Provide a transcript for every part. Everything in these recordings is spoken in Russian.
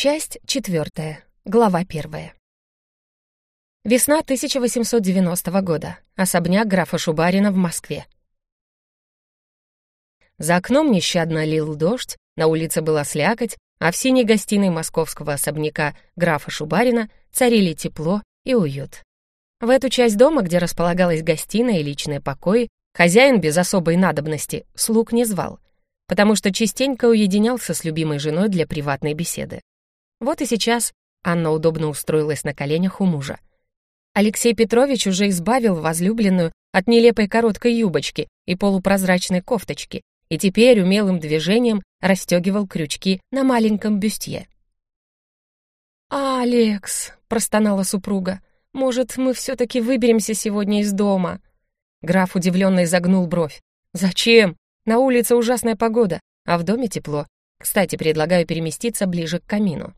Часть четвертая. Глава первая. Весна 1890 года. Особняк графа Шубарина в Москве. За окном нещадно лил дождь, на улице была слякоть, а в синей гостиной московского особняка графа Шубарина царили тепло и уют. В эту часть дома, где располагалась гостиная и личные покои, хозяин без особой надобности слуг не звал, потому что частенько уединялся с любимой женой для приватной беседы. Вот и сейчас Анна удобно устроилась на коленях у мужа. Алексей Петрович уже избавил возлюбленную от нелепой короткой юбочки и полупрозрачной кофточки и теперь умелым движением расстегивал крючки на маленьком бюстье. «Алекс», — простонала супруга, — «может, мы все-таки выберемся сегодня из дома?» Граф удивленно изогнул бровь. «Зачем? На улице ужасная погода, а в доме тепло. Кстати, предлагаю переместиться ближе к камину».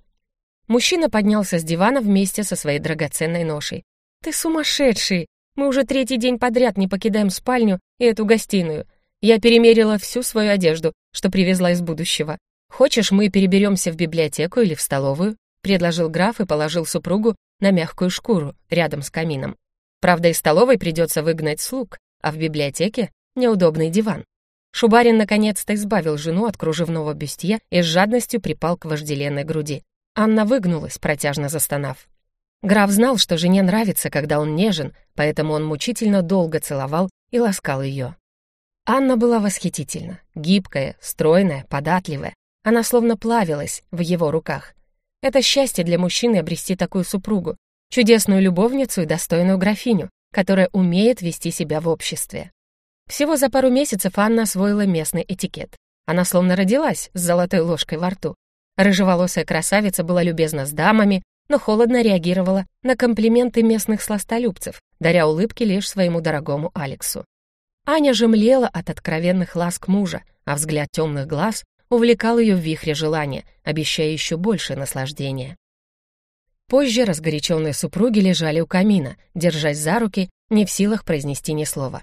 Мужчина поднялся с дивана вместе со своей драгоценной ношей. «Ты сумасшедший! Мы уже третий день подряд не покидаем спальню и эту гостиную. Я перемерила всю свою одежду, что привезла из будущего. Хочешь, мы переберемся в библиотеку или в столовую?» — предложил граф и положил супругу на мягкую шкуру рядом с камином. Правда, из столовой придется выгнать слуг, а в библиотеке — неудобный диван. Шубарин наконец-то избавил жену от кружевного бюстья и с жадностью припал к вожделенной груди. Анна выгнулась, протяжно застонав. Граф знал, что жене нравится, когда он нежен, поэтому он мучительно долго целовал и ласкал ее. Анна была восхитительна, гибкая, стройная, податливая. Она словно плавилась в его руках. Это счастье для мужчины обрести такую супругу, чудесную любовницу и достойную графиню, которая умеет вести себя в обществе. Всего за пару месяцев Анна освоила местный этикет. Она словно родилась с золотой ложкой во рту. Рыжеволосая красавица была любезна с дамами, но холодно реагировала на комплименты местных сластолюбцев, даря улыбки лишь своему дорогому Алексу. Аня же млела от откровенных ласк мужа, а взгляд темных глаз увлекал ее в вихре желания, обещая еще больше наслаждения. Позже разгоряченные супруги лежали у камина, держась за руки, не в силах произнести ни слова.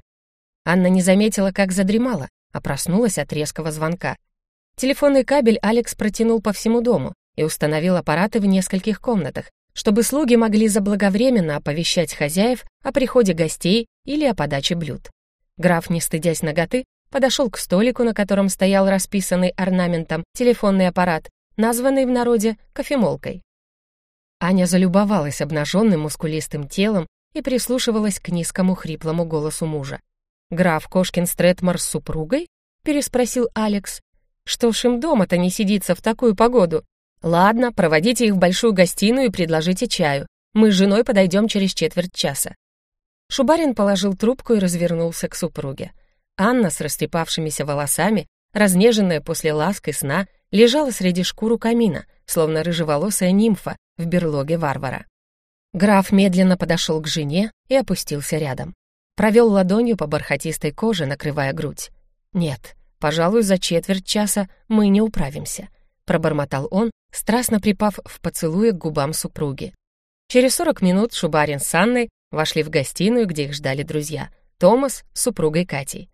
Анна не заметила, как задремала, а проснулась от резкого звонка, Телефонный кабель Алекс протянул по всему дому и установил аппараты в нескольких комнатах, чтобы слуги могли заблаговременно оповещать хозяев о приходе гостей или о подаче блюд. Граф, не стыдясь ноготы, подошел к столику, на котором стоял расписанный орнаментом телефонный аппарат, названный в народе кофемолкой. Аня залюбовалась обнаженным мускулистым телом и прислушивалась к низкому хриплому голосу мужа. «Граф Кошкин Стретмар с супругой?» — переспросил Алекс. Что ж им дома-то не сидится в такую погоду? Ладно, проводите их в большую гостиную и предложите чаю. Мы с женой подойдем через четверть часа. Шубарин положил трубку и развернулся к супруге. Анна с растрепавшимися волосами, разнеженная после ласк и сна, лежала среди шкуру камина, словно рыжеволосая нимфа в берлоге варвара. Граф медленно подошел к жене и опустился рядом. Провел ладонью по бархатистой коже, накрывая грудь. Нет, Пожалуй, за четверть часа мы не управимся», — пробормотал он, страстно припав в поцелуе к губам супруги. Через сорок минут Шубарин с Анной вошли в гостиную, где их ждали друзья — Томас с супругой Катей.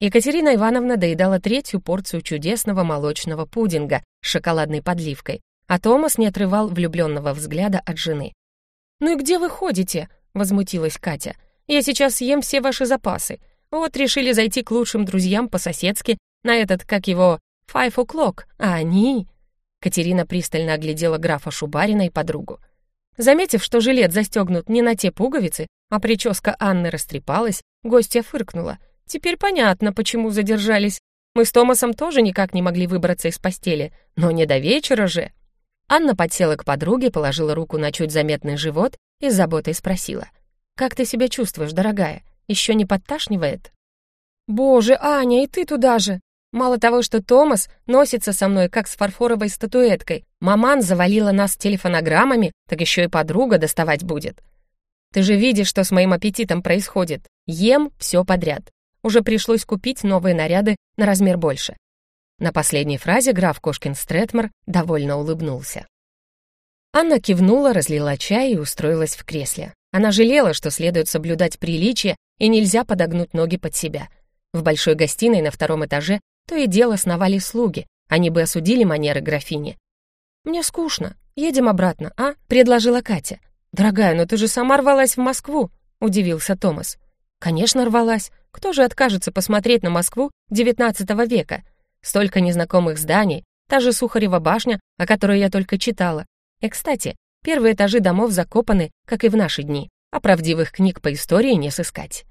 Екатерина Ивановна доедала третью порцию чудесного молочного пудинга с шоколадной подливкой, а Томас не отрывал влюбленного взгляда от жены. «Ну и где вы ходите?» — возмутилась Катя. «Я сейчас съем все ваши запасы. Вот решили зайти к лучшим друзьям по-соседски на этот, как его, five o'clock, а они...» Катерина пристально оглядела графа Шубарина и подругу. Заметив, что жилет застегнут не на те пуговицы, а прическа Анны растрепалась, гостья фыркнула. «Теперь понятно, почему задержались. Мы с Томасом тоже никак не могли выбраться из постели, но не до вечера же». Анна подсела к подруге, положила руку на чуть заметный живот и с заботой спросила. «Как ты себя чувствуешь, дорогая? Еще не подташнивает?» «Боже, Аня, и ты туда же!» Мало того, что Томас носится со мной, как с фарфоровой статуэткой, маман завалила нас телефонограммами, так еще и подруга доставать будет. Ты же видишь, что с моим аппетитом происходит. Ем все подряд. Уже пришлось купить новые наряды на размер больше. На последней фразе граф Кошкин Стретмар довольно улыбнулся. Анна кивнула, разлила чай и устроилась в кресле. Она жалела, что следует соблюдать приличие и нельзя подогнуть ноги под себя. В большой гостиной на втором этаже то и дело сновали слуги, они бы осудили манеры графини. «Мне скучно», Едем обратно, а?» — предложила Катя. «Дорогая, но ты же сама рвалась в Москву», — удивился Томас. «Конечно, рвалась. Кто же откажется посмотреть на Москву XIX века? Столько незнакомых зданий, та же Сухарева башня, о которой я только читала. И, кстати, первые этажи домов закопаны, как и в наши дни, а правдивых книг по истории не сыскать».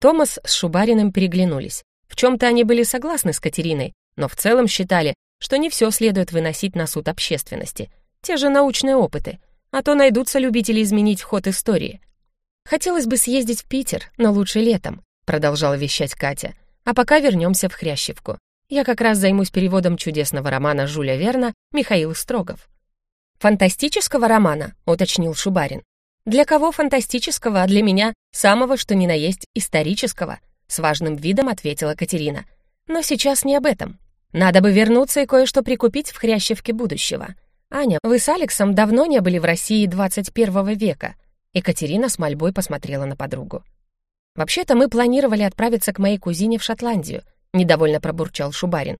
Томас с Шубариным переглянулись. В чем-то они были согласны с Катериной, но в целом считали, что не все следует выносить на суд общественности. Те же научные опыты, а то найдутся любители изменить ход истории. «Хотелось бы съездить в Питер, но лучше летом», продолжала вещать Катя. «А пока вернемся в Хрящевку. Я как раз займусь переводом чудесного романа Жюля Верна «Михаил Строгов». «Фантастического романа», — уточнил Шубарин. «Для кого фантастического, а для меня самого, что ни на есть, исторического», — с важным видом ответила Катерина. «Но сейчас не об этом. Надо бы вернуться и кое-что прикупить в Хрящевке будущего. Аня, вы с Алексом давно не были в России 21 века. Екатерина с мольбой посмотрела на подругу. «Вообще-то мы планировали отправиться к моей кузине в Шотландию», — недовольно пробурчал Шубарин.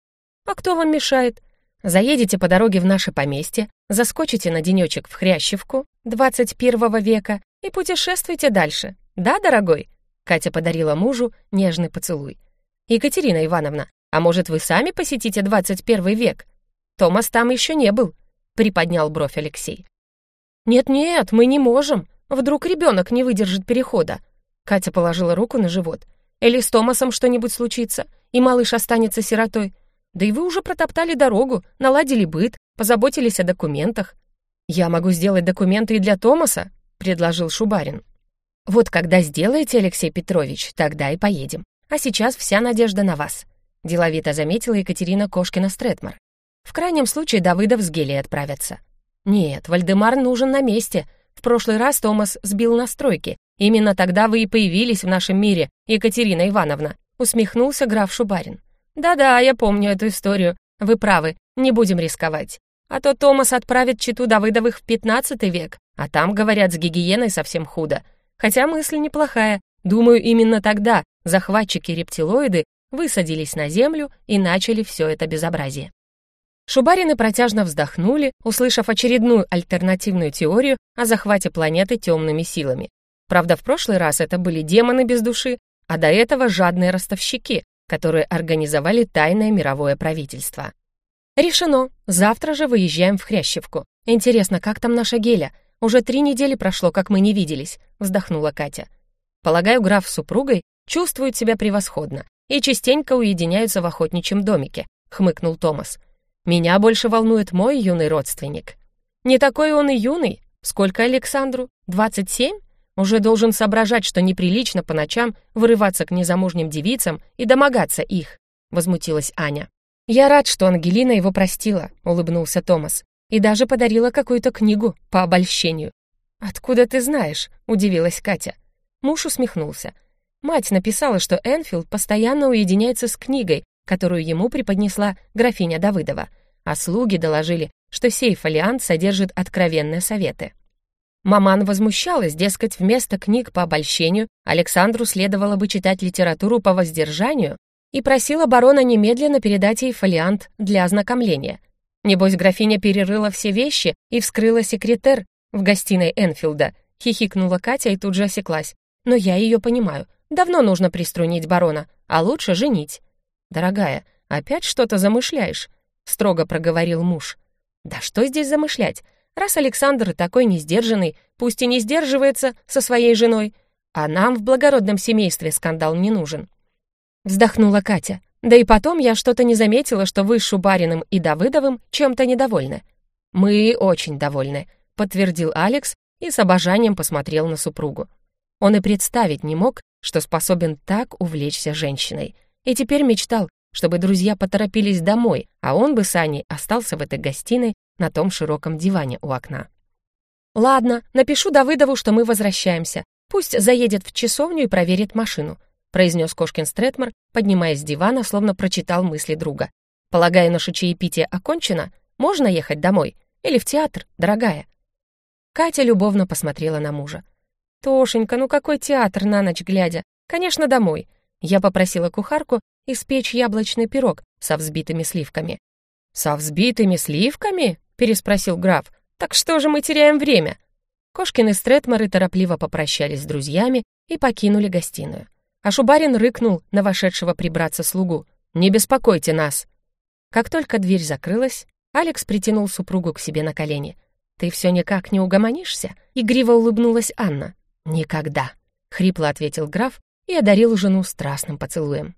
«А кто вам мешает? Заедете по дороге в наше поместье, заскочите на денечек в Хрящевку 21 века и путешествуйте дальше. Да, дорогой?» Катя подарила мужу нежный поцелуй. «Екатерина Ивановна, а может, вы сами посетите 21 век? Томас там еще не был», — приподнял бровь Алексей. «Нет-нет, мы не можем. Вдруг ребенок не выдержит перехода?» Катя положила руку на живот. «Или с Томасом что-нибудь случится, и малыш останется сиротой. Да и вы уже протоптали дорогу, наладили быт, позаботились о документах». «Я могу сделать документы и для Томаса», — предложил Шубарин. «Вот когда сделаете, Алексей Петрович, тогда и поедем. А сейчас вся надежда на вас деловито заметила Екатерина Кошкина-Стретмар. В крайнем случае Давыдов с Гелией отправятся. Нет, Вальдемар нужен на месте. В прошлый раз Томас сбил настройки. Именно тогда вы и появились в нашем мире, Екатерина Ивановна, усмехнулся граф Шубарин. Да-да, я помню эту историю. Вы правы, не будем рисковать. А то Томас отправит читу Давыдовых в пятнадцатый век, а там, говорят, с гигиеной совсем худо. Хотя мысль неплохая. Думаю, именно тогда захватчики-рептилоиды высадились на землю и начали все это безобразие. Шубарины протяжно вздохнули, услышав очередную альтернативную теорию о захвате планеты темными силами. Правда, в прошлый раз это были демоны без души, а до этого жадные ростовщики, которые организовали тайное мировое правительство. «Решено. Завтра же выезжаем в Хрящевку. Интересно, как там наша Геля? Уже три недели прошло, как мы не виделись», — вздохнула Катя. «Полагаю, граф с супругой чувствует себя превосходно и частенько уединяются в охотничьем домике», — хмыкнул Томас. «Меня больше волнует мой юный родственник». «Не такой он и юный. Сколько Александру? Двадцать семь? Уже должен соображать, что неприлично по ночам вырываться к незамужним девицам и домогаться их», — возмутилась Аня. «Я рад, что Ангелина его простила», — улыбнулся Томас, «и даже подарила какую-то книгу по обольщению». «Откуда ты знаешь?» — удивилась Катя. Муж усмехнулся. Мать написала, что Энфилд постоянно уединяется с книгой, которую ему преподнесла графиня Давыдова, а слуги доложили, что сей фолиант содержит откровенные советы. Маман возмущалась, дескать, вместо книг по обольщению Александру следовало бы читать литературу по воздержанию и просила барона немедленно передать ей фолиант для ознакомления. Небось, графиня перерыла все вещи и вскрыла секретер в гостиной Энфилда, хихикнула Катя и тут же осеклась. Но я ее понимаю. Давно нужно приструнить барона, а лучше женить. Дорогая, опять что-то замышляешь, строго проговорил муж. Да что здесь замышлять? Раз Александр такой несдержанный, пусть и не сдерживается со своей женой, а нам в благородном семействе скандал не нужен. Вздохнула Катя. Да и потом я что-то не заметила, что вы с Шубариным и Давыдовым чем-то недовольны. Мы очень довольны, подтвердил Алекс и с обожанием посмотрел на супругу. Он и представить не мог, что способен так увлечься женщиной. И теперь мечтал, чтобы друзья поторопились домой, а он бы с Аней остался в этой гостиной на том широком диване у окна. «Ладно, напишу Давыдову, что мы возвращаемся. Пусть заедет в часовню и проверит машину», произнес Кошкин Стретмар, поднимаясь с дивана, словно прочитал мысли друга. «Полагаю, наше чаепитие окончено? Можно ехать домой? Или в театр, дорогая?» Катя любовно посмотрела на мужа. «Тошенька, ну какой театр на ночь глядя? Конечно, домой». Я попросила кухарку испечь яблочный пирог со взбитыми сливками. «Со взбитыми сливками?» — переспросил граф. Так что же мы теряем время?» Кошкин и Стретморы торопливо попрощались с друзьями и покинули гостиную. А Шубарин рыкнул на вошедшего прибраться слугу. «Не беспокойте нас!» Как только дверь закрылась, Алекс притянул супругу к себе на колени. «Ты все никак не угомонишься?» — игриво улыбнулась Анна. «Никогда!» — хрипло ответил граф и одарил жену страстным поцелуем.